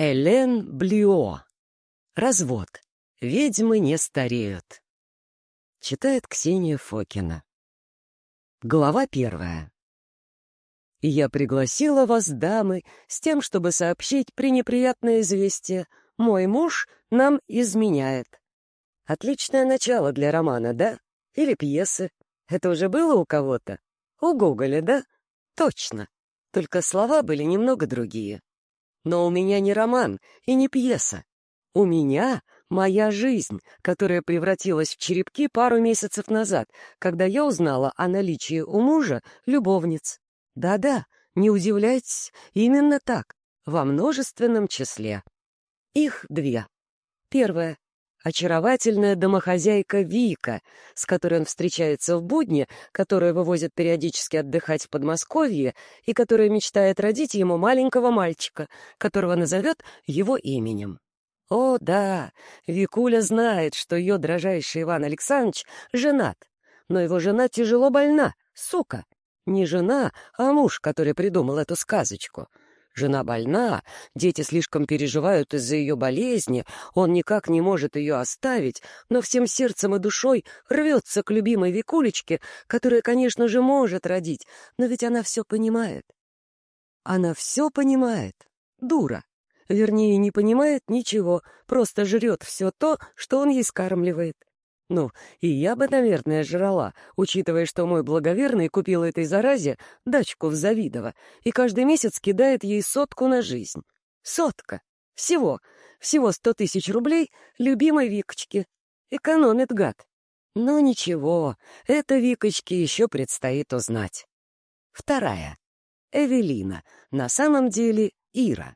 Элен Блюо. Развод. Ведьмы не стареют. Читает Ксения Фокина. Глава первая. Я пригласила вас, дамы, с тем, чтобы сообщить пренеприятное известие. Мой муж нам изменяет. Отличное начало для романа, да? Или пьесы. Это уже было у кого-то? У Гоголя, да? Точно. Только слова были немного другие. Но у меня не роман и не пьеса. У меня моя жизнь, которая превратилась в черепки пару месяцев назад, когда я узнала о наличии у мужа любовниц. Да-да, не удивляйтесь, именно так, во множественном числе. Их две. Первая очаровательная домохозяйка Вика, с которой он встречается в будни, которая вывозит периодически отдыхать в Подмосковье и которая мечтает родить ему маленького мальчика, которого назовет его именем. О, да, Викуля знает, что ее дрожайший Иван Александрович женат, но его жена тяжело больна, сука. Не жена, а муж, который придумал эту сказочку — Жена больна, дети слишком переживают из-за ее болезни, он никак не может ее оставить, но всем сердцем и душой рвется к любимой Викулечке, которая, конечно же, может родить, но ведь она все понимает. Она все понимает. Дура. Вернее, не понимает ничего, просто жрет все то, что он ей скармливает. Ну, и я бы, наверное, жрала, учитывая, что мой благоверный купил этой заразе дачку в Завидово и каждый месяц кидает ей сотку на жизнь. Сотка. Всего. Всего сто тысяч рублей любимой Викочке. Экономит гад. Но ничего, это Викочке еще предстоит узнать. Вторая. Эвелина. На самом деле Ира.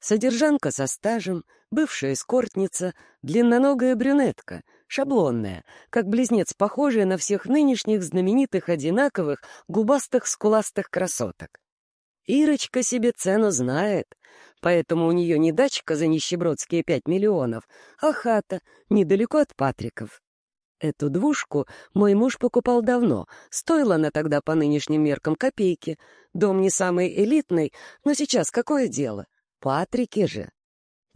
Содержанка со стажем, бывшая эскортница, длинноногая брюнетка — шаблонная, как близнец, похожая на всех нынешних знаменитых одинаковых губастых скуластых красоток. Ирочка себе цену знает, поэтому у нее не дачка за нищебродские пять миллионов, а хата недалеко от Патриков. Эту двушку мой муж покупал давно, стоила она тогда по нынешним меркам копейки. Дом не самый элитный, но сейчас какое дело? Патрики же.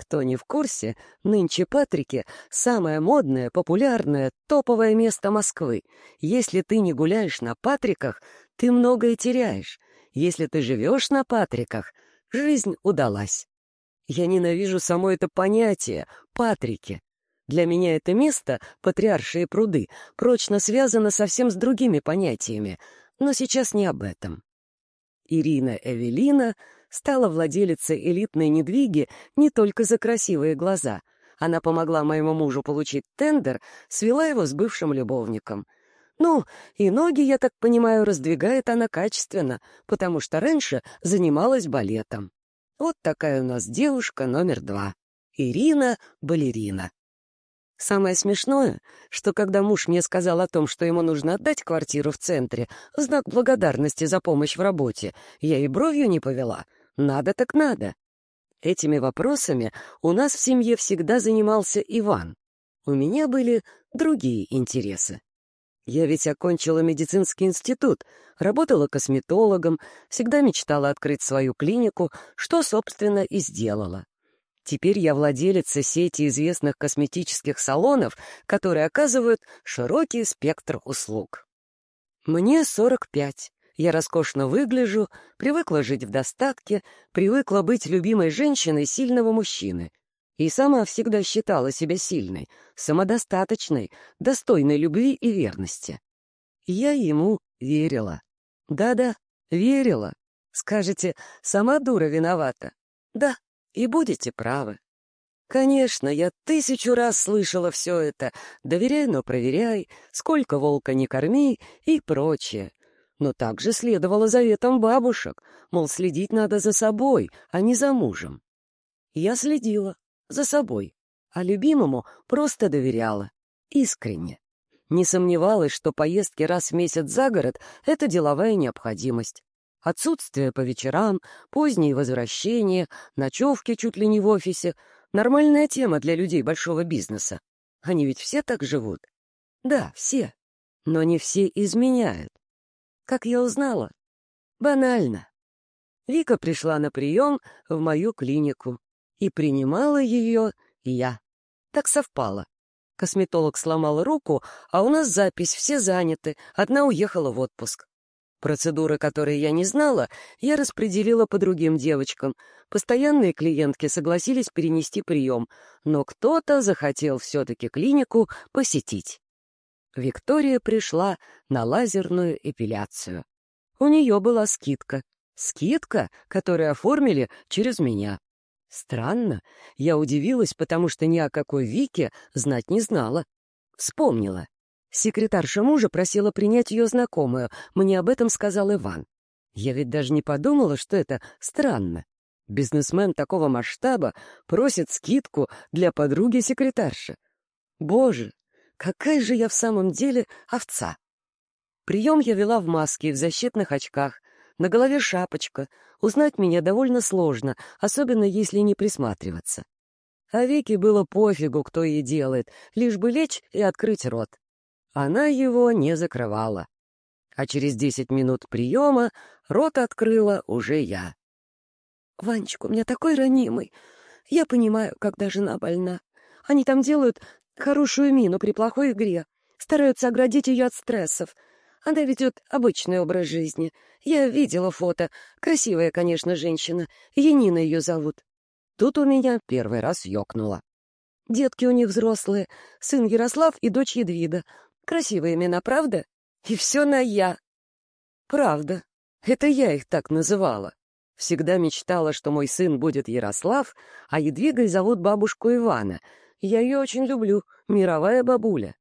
Кто не в курсе, нынче Патрики — самое модное, популярное, топовое место Москвы. Если ты не гуляешь на Патриках, ты многое теряешь. Если ты живешь на Патриках, жизнь удалась. Я ненавижу само это понятие «Патрики». Для меня это место, патриаршие пруды, прочно связано совсем с другими понятиями, но сейчас не об этом. Ирина Эвелина — стала владелицей элитной недвиги не только за красивые глаза. Она помогла моему мужу получить тендер, свела его с бывшим любовником. Ну, и ноги, я так понимаю, раздвигает она качественно, потому что раньше занималась балетом. Вот такая у нас девушка номер два. Ирина — балерина. Самое смешное, что когда муж мне сказал о том, что ему нужно отдать квартиру в центре, знак благодарности за помощь в работе, я и бровью не повела — надо так надо. Этими вопросами у нас в семье всегда занимался Иван. У меня были другие интересы. Я ведь окончила медицинский институт, работала косметологом, всегда мечтала открыть свою клинику, что, собственно, и сделала. Теперь я владелица сети известных косметических салонов, которые оказывают широкий спектр услуг. Мне 45. Я роскошно выгляжу, привыкла жить в достатке, привыкла быть любимой женщиной сильного мужчины. И сама всегда считала себя сильной, самодостаточной, достойной любви и верности. Я ему верила. Да-да, верила. Скажете, сама дура виновата? Да, и будете правы. Конечно, я тысячу раз слышала все это. Доверяй, но проверяй, сколько волка не корми и прочее но также следовало заветам бабушек, мол, следить надо за собой, а не за мужем. Я следила за собой, а любимому просто доверяла, искренне. Не сомневалась, что поездки раз в месяц за город — это деловая необходимость. Отсутствие по вечерам, поздние возвращения, ночевки чуть ли не в офисе — нормальная тема для людей большого бизнеса. Они ведь все так живут. Да, все. Но не все изменяют. Как я узнала? Банально. Вика пришла на прием в мою клинику. И принимала ее я. Так совпало. Косметолог сломал руку, а у нас запись, все заняты, одна уехала в отпуск. Процедуры, которые я не знала, я распределила по другим девочкам. Постоянные клиентки согласились перенести прием, но кто-то захотел все-таки клинику посетить. Виктория пришла на лазерную эпиляцию. У нее была скидка. Скидка, которую оформили через меня. Странно, я удивилась, потому что ни о какой Вике знать не знала. Вспомнила. Секретарша мужа просила принять ее знакомую. Мне об этом сказал Иван. Я ведь даже не подумала, что это странно. Бизнесмен такого масштаба просит скидку для подруги секретарши. Боже, какая же я в самом деле овца! Прием я вела в маске и в защитных очках. На голове шапочка. Узнать меня довольно сложно, особенно если не присматриваться. А Вике было пофигу, кто ей делает, лишь бы лечь и открыть рот. Она его не закрывала. А через десять минут приема рот открыла уже я. «Ванечка, у меня такой ранимый. Я понимаю, когда жена больна. Они там делают хорошую мину при плохой игре, стараются оградить ее от стрессов. Она ведет обычный образ жизни. Я видела фото. Красивая, конечно, женщина. Янина ее зовут. Тут у меня первый раз ёкнуло. Детки у них взрослые, сын Ярослав и дочь Едвида. Красивые имена, правда? И все на «я». Правда. Это я их так называла. Всегда мечтала, что мой сын будет Ярослав, а Едвигой зовут бабушку Ивана. Я ее очень люблю, мировая бабуля.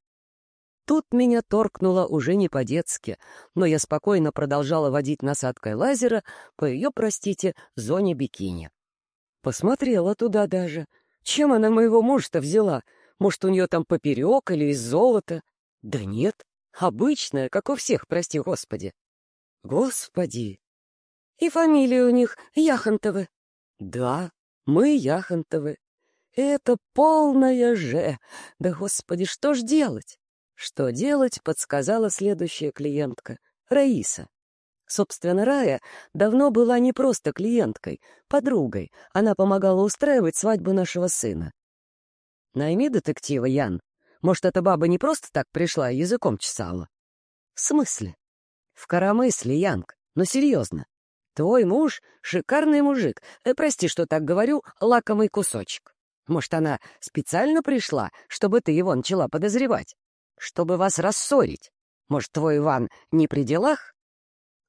Тут меня торкнуло уже не по-детски, но я спокойно продолжала водить насадкой лазера по ее, простите, зоне бикини. Посмотрела туда даже. Чем она моего мужа-то взяла? Может, у нее там поперек или из золота? Да нет, обычная, как у всех, прости господи. Господи! И фамилия у них Яхонтовы. Да, мы Яхонтовы. Это полная же. Да господи, что ж делать? Что делать, подсказала следующая клиентка, Раиса. Собственно, Рая давно была не просто клиенткой, подругой. Она помогала устраивать свадьбу нашего сына. «Найми детектива, Ян», может, эта баба не просто так пришла, а языком чесала? В смысле? В коромысле, Янг. Но серьезно. Твой муж — шикарный мужик. Э, прости, что так говорю, лакомый кусочек. Может, она специально пришла, чтобы ты его начала подозревать? Чтобы вас рассорить? Может, твой Иван не при делах?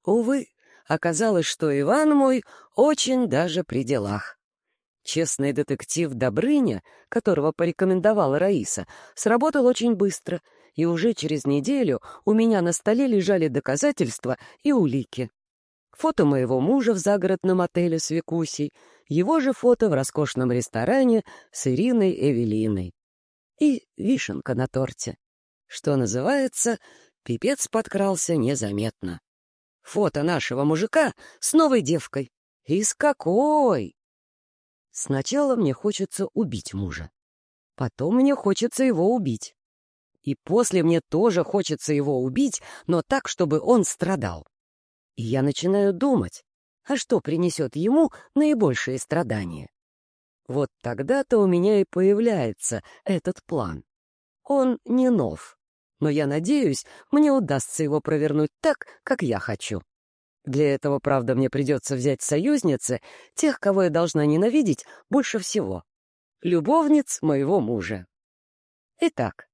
Увы, оказалось, что Иван мой очень даже при делах. Честный детектив Добрыня, которого порекомендовала Раиса, сработал очень быстро, и уже через неделю у меня на столе лежали доказательства и улики. Фото моего мужа в загородном отеле с Викусей, его же фото в роскошном ресторане с Ириной Эвелиной. И вишенка на торте. Что называется, пипец подкрался незаметно. Фото нашего мужика с новой девкой. И с какой! Сначала мне хочется убить мужа. Потом мне хочется его убить. И после мне тоже хочется его убить, но так, чтобы он страдал. И я начинаю думать, а что принесет ему наибольшие страдания? Вот тогда-то у меня и появляется этот план. Он не нов, но я надеюсь, мне удастся его провернуть так, как я хочу. Для этого, правда, мне придется взять союзницы тех, кого я должна ненавидеть больше всего. Любовниц моего мужа. Итак,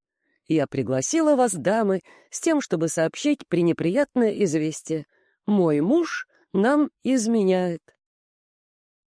я пригласила вас, дамы, с тем, чтобы сообщить пренеприятное известие. Мой муж нам изменяет.